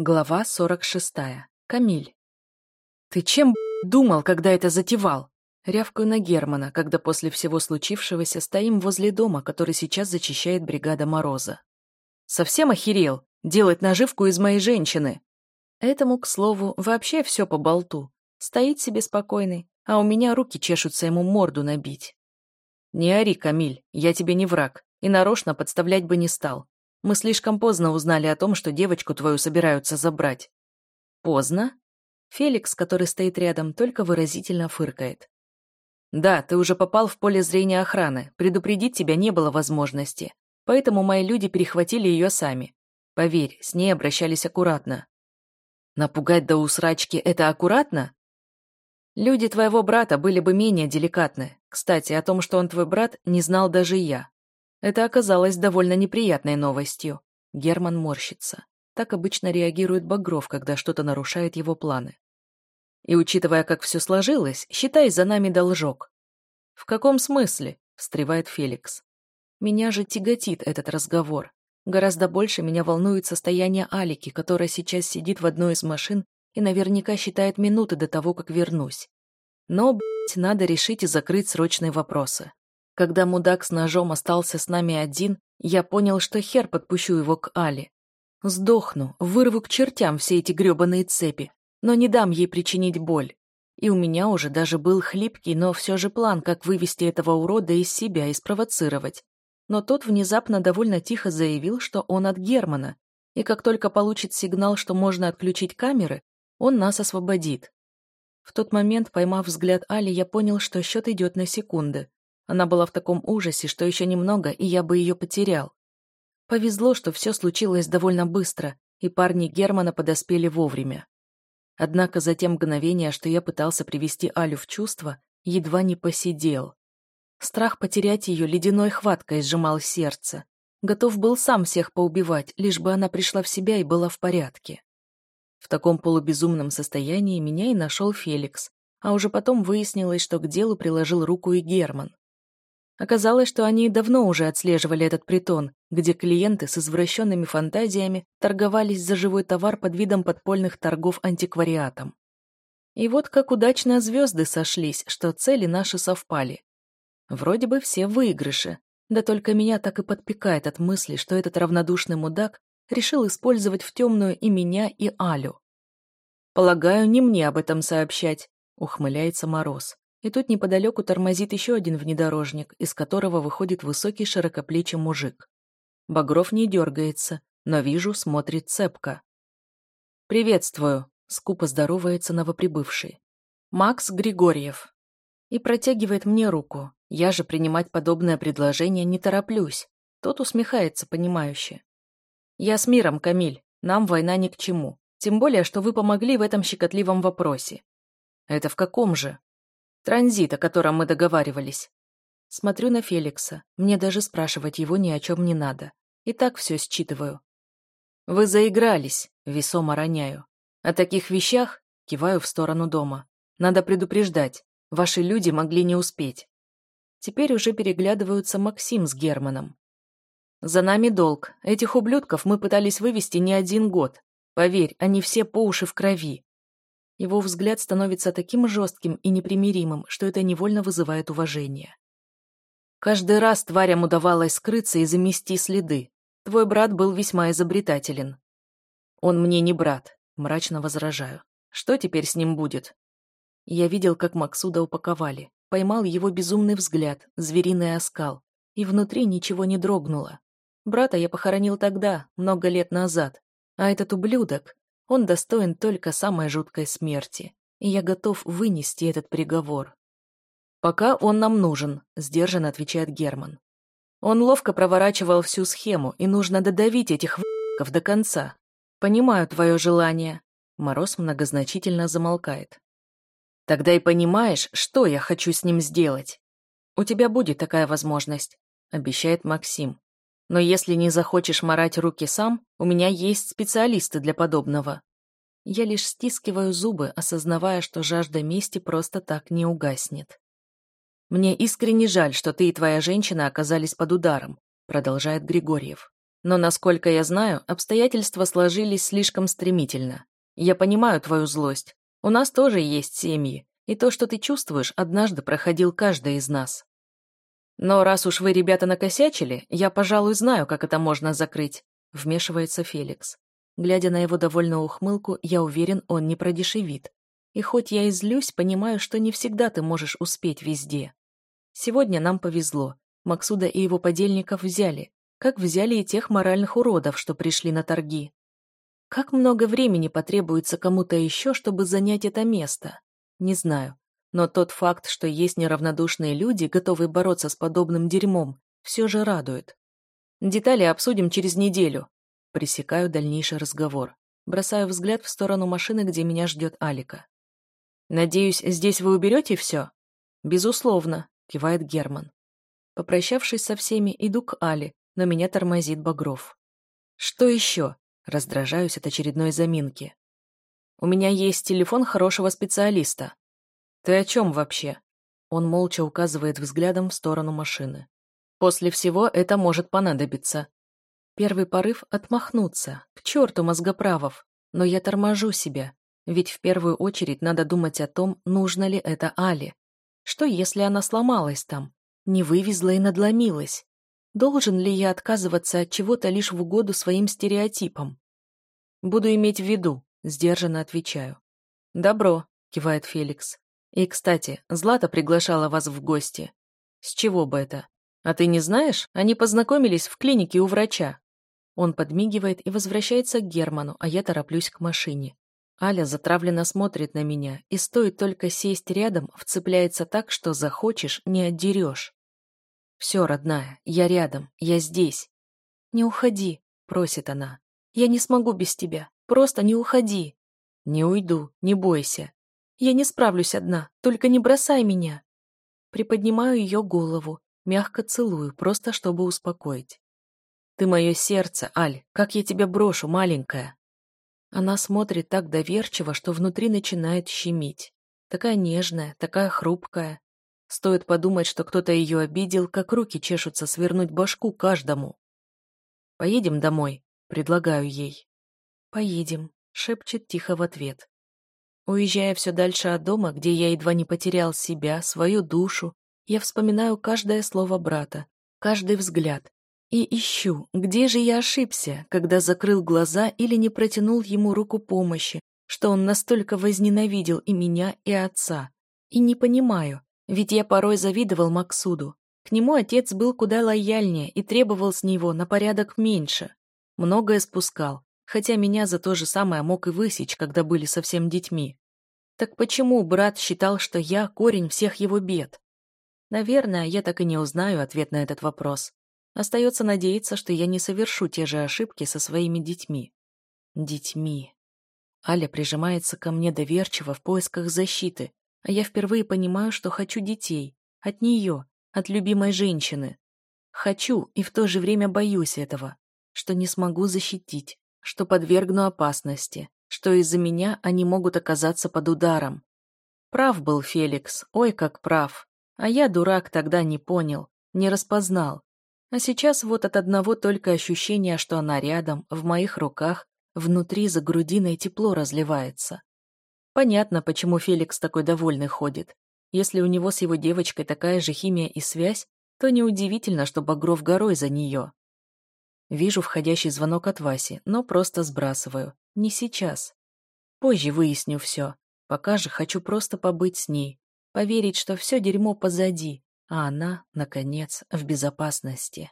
Глава 46. Камиль. «Ты чем, думал, когда это затевал?» Рявкаю на Германа, когда после всего случившегося стоим возле дома, который сейчас зачищает бригада Мороза. «Совсем охерел? Делать наживку из моей женщины?» Этому, к слову, вообще все по болту. Стоит себе спокойный, а у меня руки чешутся ему морду набить. «Не ори, Камиль, я тебе не враг, и нарочно подставлять бы не стал. Мы слишком поздно узнали о том, что девочку твою собираются забрать. Поздно? Феликс, который стоит рядом, только выразительно фыркает. Да, ты уже попал в поле зрения охраны. Предупредить тебя не было возможности. Поэтому мои люди перехватили ее сами. Поверь, с ней обращались аккуратно. Напугать до усрачки – это аккуратно? Люди твоего брата были бы менее деликатны. Кстати, о том, что он твой брат, не знал даже я. Это оказалось довольно неприятной новостью. Герман морщится. Так обычно реагирует Багров, когда что-то нарушает его планы. И учитывая, как все сложилось, считай, за нами должок. В каком смысле? встревает Феликс. Меня же тяготит этот разговор. Гораздо больше меня волнует состояние Алики, которая сейчас сидит в одной из машин и наверняка считает минуты до того, как вернусь. Но, блядь, надо решить и закрыть срочные вопросы. Когда мудак с ножом остался с нами один, я понял, что хер подпущу его к Али. Сдохну, вырву к чертям все эти гребаные цепи, но не дам ей причинить боль. И у меня уже даже был хлипкий, но все же план, как вывести этого урода из себя и спровоцировать. Но тот внезапно довольно тихо заявил, что он от Германа, и как только получит сигнал, что можно отключить камеры, он нас освободит. В тот момент, поймав взгляд Али, я понял, что счет идет на секунды. Она была в таком ужасе, что еще немного, и я бы ее потерял. Повезло, что все случилось довольно быстро, и парни Германа подоспели вовремя. Однако за те мгновения, что я пытался привести Алю в чувство, едва не посидел. Страх потерять ее ледяной хваткой сжимал сердце. Готов был сам всех поубивать, лишь бы она пришла в себя и была в порядке. В таком полубезумном состоянии меня и нашел Феликс, а уже потом выяснилось, что к делу приложил руку и Герман. Оказалось, что они давно уже отслеживали этот притон, где клиенты с извращенными фантазиями торговались за живой товар под видом подпольных торгов антиквариатом. И вот как удачно звезды сошлись, что цели наши совпали. Вроде бы все выигрыши, да только меня так и подпекает от мысли, что этот равнодушный мудак решил использовать в темную и меня, и Алю. «Полагаю, не мне об этом сообщать», — ухмыляется Мороз. И тут неподалеку тормозит еще один внедорожник, из которого выходит высокий широкоплечий мужик. Багров не дергается, но вижу, смотрит цепко. «Приветствую», — скупо здоровается новоприбывший. «Макс Григорьев». И протягивает мне руку. Я же принимать подобное предложение не тороплюсь. Тот усмехается, понимающе. «Я с миром, Камиль. Нам война ни к чему. Тем более, что вы помогли в этом щекотливом вопросе». «Это в каком же?» Транзит, о котором мы договаривались. Смотрю на Феликса. Мне даже спрашивать его ни о чем не надо. И так все считываю. Вы заигрались, весомо роняю. О таких вещах, киваю в сторону дома. Надо предупреждать. Ваши люди могли не успеть. Теперь уже переглядываются Максим с Германом. За нами долг. Этих ублюдков мы пытались вывести не один год. Поверь, они все по уши в крови. Его взгляд становится таким жестким и непримиримым, что это невольно вызывает уважение. Каждый раз тварям удавалось скрыться и замести следы. Твой брат был весьма изобретателен. Он мне не брат, мрачно возражаю. Что теперь с ним будет? Я видел, как Максуда упаковали. Поймал его безумный взгляд, звериный оскал. И внутри ничего не дрогнуло. Брата я похоронил тогда, много лет назад. А этот ублюдок, он достоин только самой жуткой смерти, и я готов вынести этот приговор. «Пока он нам нужен», — сдержанно отвечает Герман. Он ловко проворачивал всю схему, и нужно додавить этих в***ков до конца. Понимаю твое желание. Мороз многозначительно замолкает. Тогда и понимаешь, что я хочу с ним сделать. У тебя будет такая возможность, обещает Максим. Но если не захочешь морать руки сам, у меня есть специалисты для подобного. Я лишь стискиваю зубы, осознавая, что жажда мести просто так не угаснет. «Мне искренне жаль, что ты и твоя женщина оказались под ударом», продолжает Григорьев. Но, насколько я знаю, обстоятельства сложились слишком стремительно. Я понимаю твою злость. У нас тоже есть семьи, и то, что ты чувствуешь, однажды проходил каждый из нас. Но раз уж вы, ребята, накосячили, я, пожалуй, знаю, как это можно закрыть, вмешивается Феликс. Глядя на его довольную ухмылку, я уверен, он не продешевит. И хоть я и злюсь, понимаю, что не всегда ты можешь успеть везде. Сегодня нам повезло. Максуда и его подельников взяли, как взяли и тех моральных уродов, что пришли на торги. Как много времени потребуется кому-то еще, чтобы занять это место? Не знаю. Но тот факт, что есть неравнодушные люди, готовые бороться с подобным дерьмом, все же радует. Детали обсудим через неделю. Пресекаю дальнейший разговор. Бросаю взгляд в сторону машины, где меня ждет Алика. «Надеюсь, здесь вы уберете все?» «Безусловно», — кивает Герман. Попрощавшись со всеми, иду к Али, но меня тормозит Багров. «Что еще?» — раздражаюсь от очередной заминки. «У меня есть телефон хорошего специалиста». «Ты о чем вообще?» Он молча указывает взглядом в сторону машины. «После всего это может понадобиться». Первый порыв — отмахнуться. К черту мозгоправов. Но я торможу себя. Ведь в первую очередь надо думать о том, нужно ли это Али. Что, если она сломалась там? Не вывезла и надломилась? Должен ли я отказываться от чего-то лишь в угоду своим стереотипам? Буду иметь в виду, сдержанно отвечаю. Добро, кивает Феликс. И, кстати, Злата приглашала вас в гости. С чего бы это? А ты не знаешь? Они познакомились в клинике у врача. Он подмигивает и возвращается к Герману, а я тороплюсь к машине. Аля затравленно смотрит на меня, и стоит только сесть рядом, вцепляется так, что захочешь, не отдерешь. «Все, родная, я рядом, я здесь». «Не уходи», — просит она. «Я не смогу без тебя. Просто не уходи». «Не уйду, не бойся». «Я не справлюсь одна, только не бросай меня». Приподнимаю ее голову, мягко целую, просто чтобы успокоить. «Ты мое сердце, Аль, как я тебя брошу, маленькая?» Она смотрит так доверчиво, что внутри начинает щемить. Такая нежная, такая хрупкая. Стоит подумать, что кто-то ее обидел, как руки чешутся свернуть башку каждому. «Поедем домой», — предлагаю ей. «Поедем», — шепчет тихо в ответ. Уезжая все дальше от дома, где я едва не потерял себя, свою душу, я вспоминаю каждое слово брата, каждый взгляд, и ищу, где же я ошибся, когда закрыл глаза или не протянул ему руку помощи, что он настолько возненавидел и меня, и отца. И не понимаю, ведь я порой завидовал Максуду. К нему отец был куда лояльнее и требовал с него на порядок меньше. Многое спускал, хотя меня за то же самое мог и высечь, когда были совсем детьми. Так почему брат считал, что я корень всех его бед? Наверное, я так и не узнаю ответ на этот вопрос. Остается надеяться, что я не совершу те же ошибки со своими детьми. Детьми. Аля прижимается ко мне доверчиво в поисках защиты, а я впервые понимаю, что хочу детей. От нее, от любимой женщины. Хочу и в то же время боюсь этого, что не смогу защитить, что подвергну опасности, что из-за меня они могут оказаться под ударом. Прав был Феликс, ой, как прав. А я, дурак, тогда не понял, не распознал. А сейчас вот от одного только ощущения, что она рядом, в моих руках, внутри за грудиной тепло разливается. Понятно, почему Феликс такой довольный ходит. Если у него с его девочкой такая же химия и связь, то неудивительно, что Багров горой за нее. Вижу входящий звонок от Васи, но просто сбрасываю. Не сейчас. Позже выясню все. Пока же хочу просто побыть с ней. Поверить, что все дерьмо позади, а она, наконец, в безопасности.